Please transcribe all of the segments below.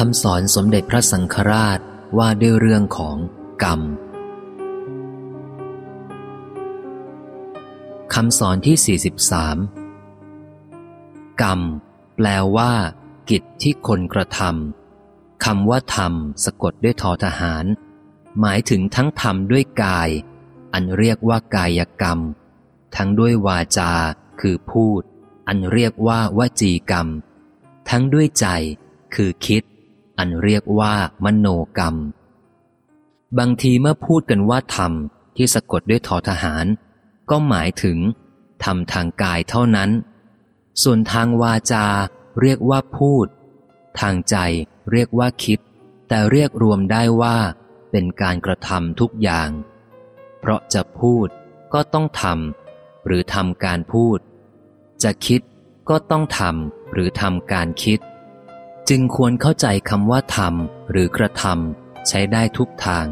คำสอนสมเด็จพระสังฆราชว่าด้วยเรื่องของกรรมคำสอนที่ 43 กรรม แปลว่า กิจที่คนกระทำคำว่าทำสะกดด้วยทอทหาร หมายถึงทั้งทำด้วยกาย อันเรียกว่ากายกรรม ทั้งด้วยวาจา คือพูด อันเรียกว่าวจีกรรม ทั้งด้วยใจ คือคิด อันเรียกว่ามโนกรรม บางทีเมื่อพูดกันว่าทำที่สะกดด้วยทอทหาร ก็หมายถึงทำทางกายเท่านั้น ส่วนทางวาจาเรียกว่าพูด ทางใจเรียกว่าคิด แต่เรียกรวมได้ว่าเป็นการกระทำทุกอย่าง เพราะจะพูดก็ต้องทำหรือทำการพูด จะคิดก็ต้องทำหรือทำการคิด จึงควรเข้าใจคำว่าทำหรือกระทำใช้ได้ทุกทาง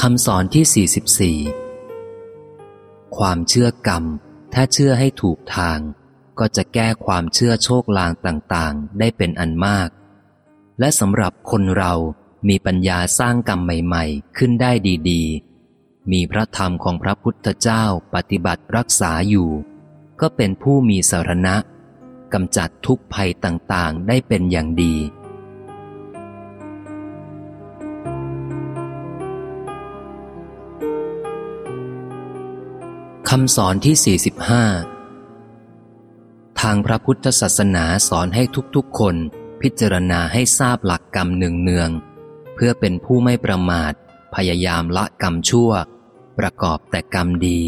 คำสอนที่ 44 ความเชื่อกรรม ถ้าเชื่อให้ถูกทาง ก็จะแก้ความเชื่อโชคลางต่างๆ ได้เป็นอันมาก และสำหรับคนเรามีปัญญาสร้างกรรมใหม่ ๆ ขึ้นได้ดี ๆ มีพระธรรมของพระพุทธเจ้าปฏิบัติรักษาอยู่ ก็เป็นผู้มีสารณะกำจัดทุกภัยต่างๆ ได้เป็นอย่างดี คำสอนที่ 45 ทางพระพุทธศาสนาสอนให้ทุกๆ คนพิจารณาให้ทราบหลักกรรมเนืองๆเพื่อเป็นผู้ไม่ประมาท พยายามละกรรมชั่ว ประกอบแต่กรรมดี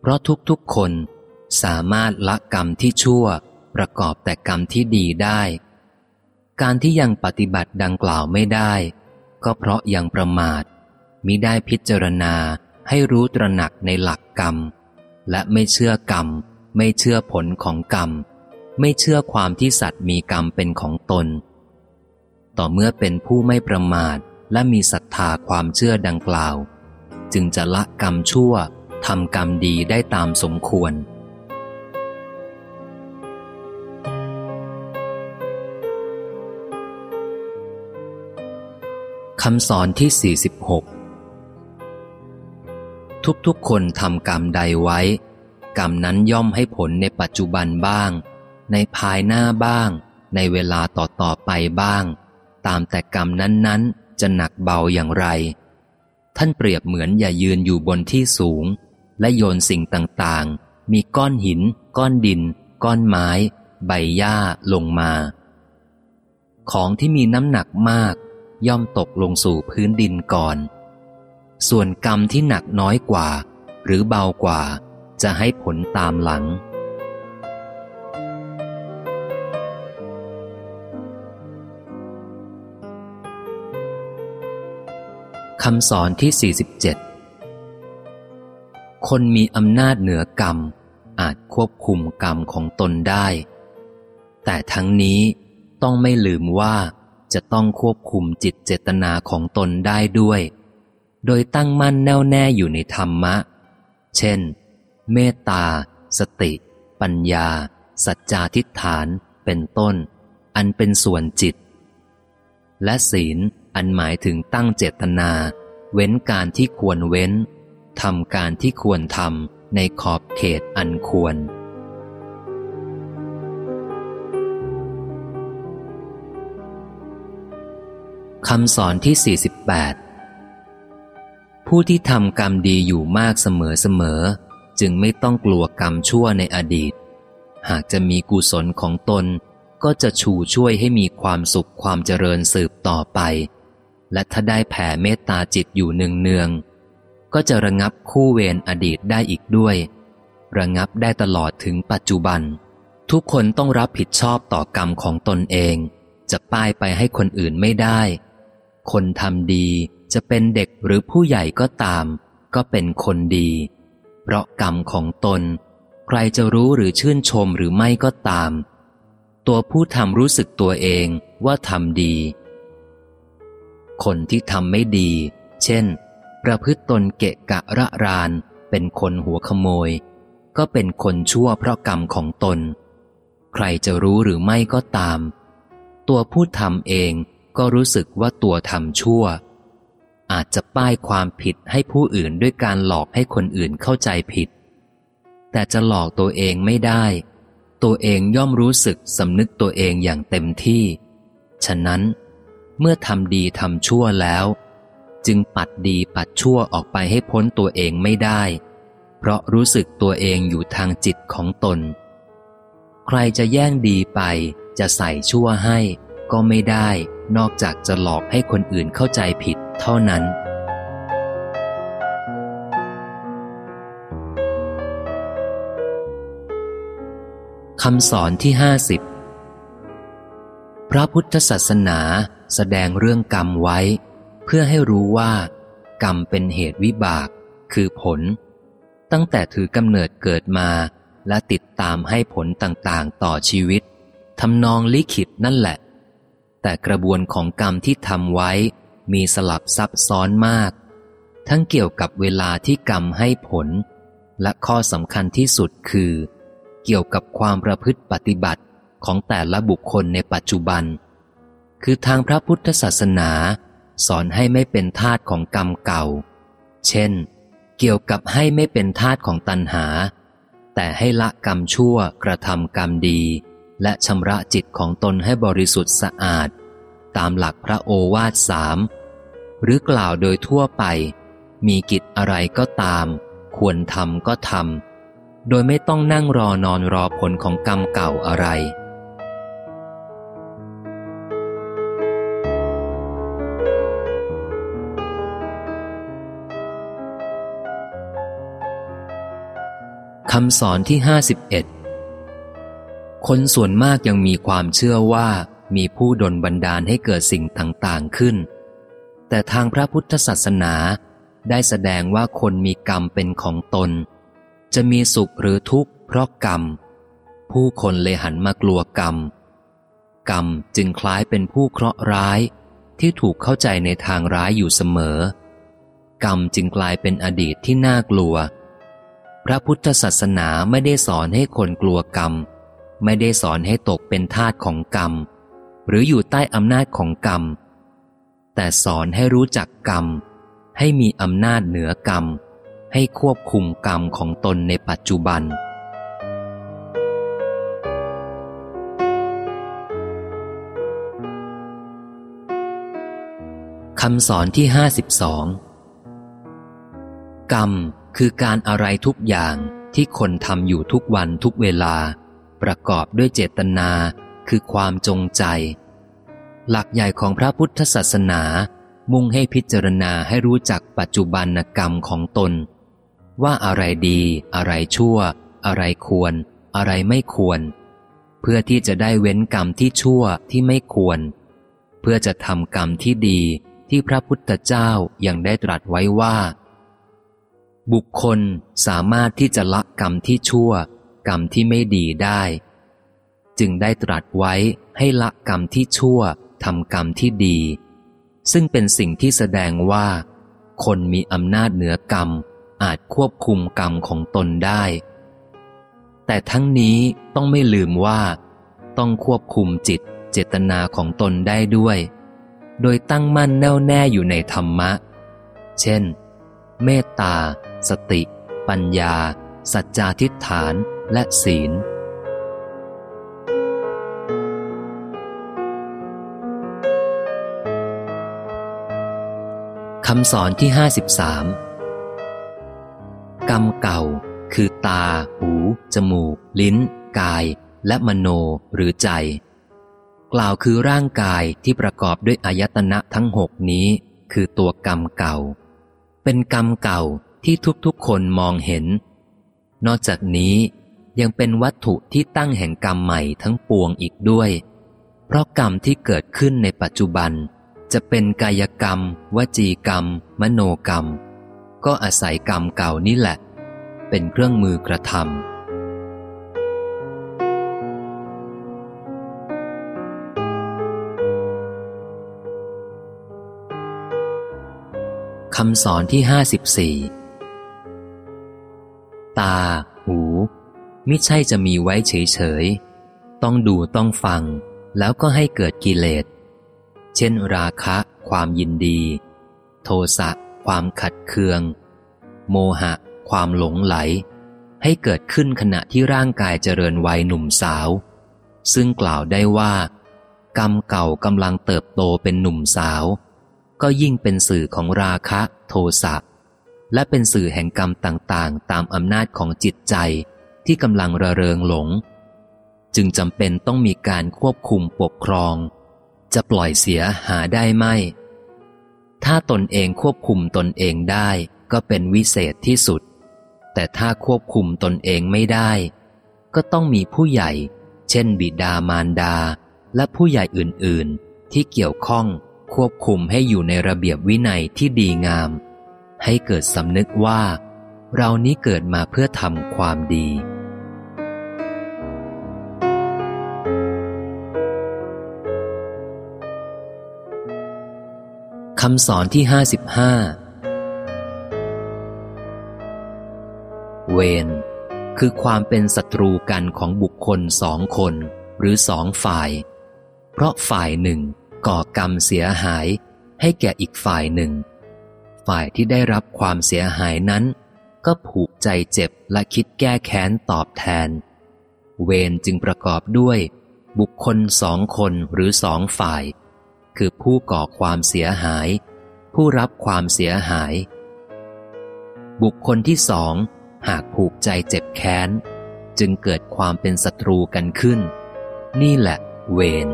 เพราะทุกๆคนสามารถละกรรมที่ชั่ว ประกอบแต่กรรมที่ดีได้ การที่ยังปฏิบัติดังกล่าวไม่ได้ ก็เพราะยังประมาทมิได้พิจารณาให้รู้ตระหนักในหลักกรรม และไม่เชื่อกรรม ไม่เชื่อผลของกรรม ไม่เชื่อความที่สัตว์มีกรรมเป็นของตน ต่อเมื่อเป็นผู้ไม่ประมาทและมีศรัทธาความเชื่อดังกล่าว จึงจะละกรรมชั่วทำกรรมดีได้ตามสมควร คำสอนที่ 46 ทุกๆคนทำกรรมใดไว้ กรรมนั้นย่อมให้ผลในปัจจุบันบ้าง ในภายหน้าบ้าง ในเวลาต่อๆไปบ้าง ตามแต่กรรมนั้นๆ จะหนักเบาอย่างไร ท่านเปรียบเหมือนอย่ายืนอยู่บนที่สูง และโยนสิ่งต่างๆ มีก้อนหิน ก้อนดิน ก้อนไม้ ใบหญ้าลงมา ของที่มีน้ำหนักมาก ย่อมตกลงสู่พื้นดินก่อน ส่วนกรรมที่หนักน้อยกว่า หรือเบากว่า จะให้ผลตามหลัง คำสอนที่ 47 คนมีอำนาจเหนือกรรม อาจควบคุมกรรมของตนได้ แต่ทั้งนี้ต้องไม่ลืมว่าจะต้องควบคุมจิตเจตนาของตนได้ด้วย โดยตั้งมั่นแน่วแน่อยู่ในธรรมะ เช่น เมตตา สติ ปัญญา สัจจาทิฏฐาน เป็นต้น อันเป็นส่วนจิต และศีล อันหมายถึงตั้งเจตนา เว้นการที่ควรเว้นทำการที่ควรทำในขอบเขตอันควร คำสอนที่ 48 ผู้ที่ทำกรรมดีอยู่มากเสมอๆจึงไม่ต้องกลัวกรรมชั่วในอดีต หากจะมีกุศลของตนก็จะชูช่วยให้มีความสุขความเจริญสืบต่อไป และถ้าได้แผ่เมตตาจิตอยู่เนืองๆก็จะระงับคู่เวรอดีตได้อีกด้วย ระงับได้ตลอดถึงปัจจุบัน ทุกคนต้องรับผิดชอบต่อกรรมของตนเอง จะป้ายไปให้คนอื่นไม่ได้ คนทำดีจะเป็นเด็กหรือผู้ใหญ่ก็ตาม ก็เป็นคนดี เพราะกรรมของตน ใครจะรู้หรือชื่นชมหรือไม่ก็ตาม ตัวผู้ทำรู้สึกตัวเองว่าทำดี คนที่ทำไม่ดี เช่น ประพฤติตนเกะกะระราน เป็นคนหัวขโมย ก็เป็นคนชั่วเพราะกรรมของตน ใครจะรู้หรือไม่ก็ตาม ตัวผู้ทำเองก็รู้สึกว่าตัวทำชั่ว อาจจะป้ายความผิดให้ผู้อื่นด้วยการหลอกให้คนอื่นเข้าใจผิด แต่จะหลอกตัวเองไม่ได้ ตัวเองย่อมรู้สึกสำนึกตัวเองอย่างเต็มที่ ฉะนั้น เมื่อทำดีทำชั่วแล้ว จึงปัดดีปัดชั่วออกไปให้พ้นตัวเองไม่ได้ เพราะรู้สึกตัวเองอยู่ทางจิตของตน ใครจะแย่งดีไปจะใส่ชั่วให้ ก็ไม่ได้นอกจากจะหลอกให้คนอื่นเข้าใจผิดเท่านั้นคำสอนที่ห้าสิบ ระพุทธศาสนาแสดงเรื่องกรรมไว้ เพื่อให้รู้ว่า กรรมเป็นเหตุวิบาก คือผล ตั้งแต่ถือกำเนิดเกิดมาและติดตามให้ผลต่างๆ ต่อชีวิตทำนองลิขิตนั่นแหละ แต่กระบวนของกรรมที่ทำไว้มีสลับซับซ้อนมาก ทั้งเกี่ยวกับเวลาที่กรรมให้ผล และข้อสำคัญที่สุดคือ เกี่ยวกับความประพฤติปฏิบัติ ของแต่ละบุคคลในปัจจุบัน คือทางพระพุทธศาสนา สอนให้ไม่เป็นทาสของกรรมเก่า เช่น เกี่ยวกับให้ไม่เป็นทาสของตัณหา แต่ให้ละกรรมชั่วกระทำกรรมดี และชำระจิตของตนให้บริสุทธิ์สะอาด ตามหลักพระโอวาทสามหรือกล่าวโดยทั่วไป มีกิจอะไรก็ตาม ควรทำก็ทำโดยไม่ต้องนั่งรอนอนรอผลของกรรมเก่าอะไร คำสอนที่ห้าสิบเอ็ดคนส่วนมากยังมีความเชื่อว่ามีผู้ดลบันดาลให้เกิดสิ่งต่างๆขึ้น แต่ทางพระพุทธศาสนาได้แสดงว่าคนมีกรรมเป็นของตน จะมีสุขหรือทุกข์เพราะกรรม ผู้คนเลยหันมากลัวกรรม กรรมจึงคล้ายเป็นผู้เคราะห์ร้าย ที่ถูกเข้าใจในทางร้ายอยู่เสมอ กรรมจึงกลายเป็นอดีตที่น่ากลัว พระพุทธศาสนาไม่ได้สอนให้คนกลัวกรรม ไม่ได้สอนให้ตกเป็นทาสของกรรม หรืออยู่ใต้อำนาจของกรรม แต่สอนให้รู้จักกรรม ให้มีอำนาจเหนือกรรม ให้ควบคุมกรรมของตนในปัจจุบันคำสอนที่ห้าสิบสองกรรม คือการอะไรทุกอย่างที่คนทำอยู่ทุกวันทุกเวลา ประกอบด้วยเจตนา คือความจงใจ หลักใหญ่ของพระพุทธศาสนา มุ่งให้พิจารณาให้รู้จักปัจจุบันกรรมของตน ว่าอะไรดี อะไรชั่ว อะไรควร อะไรไม่ควร เพื่อที่จะได้เว้นกรรมที่ชั่วที่ไม่ควร เพื่อจะทำกรรมที่ดีที่พระพุทธเจ้ายัางได้ตรัสไว้ว่า บุคคลสามารถที่จะละกรรมที่ชั่ว กรรมที่ไม่ดีได้ จึงได้ตรัสไว้ให้ละกรรมที่ชั่วทำกรรมที่ดี ซึ่งเป็นสิ่งที่แสดงว่า คนมีอำนาจเหนือกรรมอาจควบคุมกรรมของตนได้ แต่ทั้งนี้ต้องไม่ลืมว่า ต้องควบคุมจิตเจตนาของตนได้ด้วย โดยตั้งมั่นแน่วแน่อยู่ในธรรมะ เช่น เมตตา สติ ปัญญา สัจจาทิฏฐานและศีล คำสอนที่ห้าสิบสามกรรมเก่าคือตา หู จมูก ลิ้น กาย และมโนหรือใจ กล่าวคือร่างกายที่ประกอบด้วยอายตนะทั้งหกนี้ คือตัวกรรมเก่า เป็นกรรมเก่า ที่ทุกๆคนมองเห็น นอกจากนี้ยังเป็นวัตถุที่ตั้งแห่งกรรมใหม่ทั้งปวงอีกด้วย เพราะกรรมที่เกิดขึ้นในปัจจุบัน จะเป็นกายกรรม วจีกรรม มโนกรรม ก็อาศัยกรรมเก่านี่แหละ เป็นเครื่องมือกระทำคำสอนที่ห้าสิบสี่ ตา หูมิใช่จะมีไว้เฉยๆ ต้องดูต้องฟัง แล้วก็ให้เกิดกิเลส เช่นราคะ ความยินดี โทสะ ความขัดเคือง โมหะ ความหลงไหล ให้เกิดขึ้นขณะที่ร่างกายเจริญวัยหนุ่มสาว ซึ่งกล่าวได้ว่า กรรมเก่ากำลังเติบโตเป็นหนุ่มสาว ก็ยิ่งเป็นสื่อของราคะ โทสะ และเป็นสื่อแห่งกรรมต่างๆ ตามอำนาจของจิตใจที่กำลังระเริงหลง จึงจำเป็นต้องมีการควบคุมปกครอง จะปล่อยเสียหาได้ไหมถ้าตนเองควบคุมตนเองได้ก็เป็นวิเศษที่สุด แต่ถ้าควบคุมตนเองไม่ได้ ก็ต้องมีผู้ใหญ่ เช่น บิดามารดา และผู้ใหญ่อื่นๆ ที่เกี่ยวข้องควบคุมให้อยู่ในระเบียบวินัยที่ดีงาม ให้เกิดสำนึกว่า เรานี้เกิดมาเพื่อทำความดี คำสอนที่ห้าสิบห้าเวรคือความเป็นศัตรูกันของบุคคลสองคนหรือสองฝ่าย เพราะฝ่ายหนึ่งก่อกรรมเสียหายให้แก่อีกฝ่ายหนึ่ง ฝ่ายที่ได้รับความเสียหายนั้น ก็ผูกใจเจ็บและคิดแก้แค้นตอบแทน เวรจึงประกอบด้วย บุคคลสองคนหรือสองฝ่าย คือผู้ก่อความเสียหาย ผู้รับความเสียหาย บุคคลที่สองหากผูกใจเจ็บแค้น จึงเกิดความเป็นศัตรูกันขึ้น นี่แหละเวร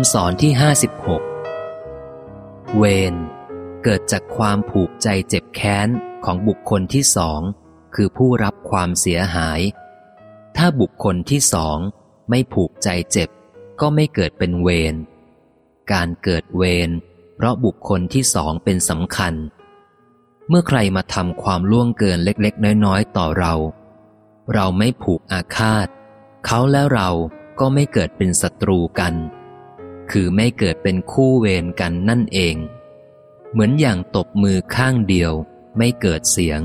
ำสอนที่ห้าสิบหกเวรเกิดจากความผูกใจเจ็บแค้นของบุคคลที่สอง คือผู้รับความเสียหาย ถ้าบุคคลที่สองไม่ผูกใจเจ็บ ก็ไม่เกิดเป็นเวร การเกิดเวรเพราะบุคคลที่สองเป็นสำคัญ เมื่อใครมาทำความล่วงเกินเล็กๆ น้อยๆ ต่อเรา เราไม่ผูกอาฆาต เขาและเราก็ไม่เกิดเป็นศัตรูกัน คือไม่เกิดเป็นคู่เวรกันนั่นเอง เหมือนอย่างตบมือข้างเดียวไม่เกิดเสียง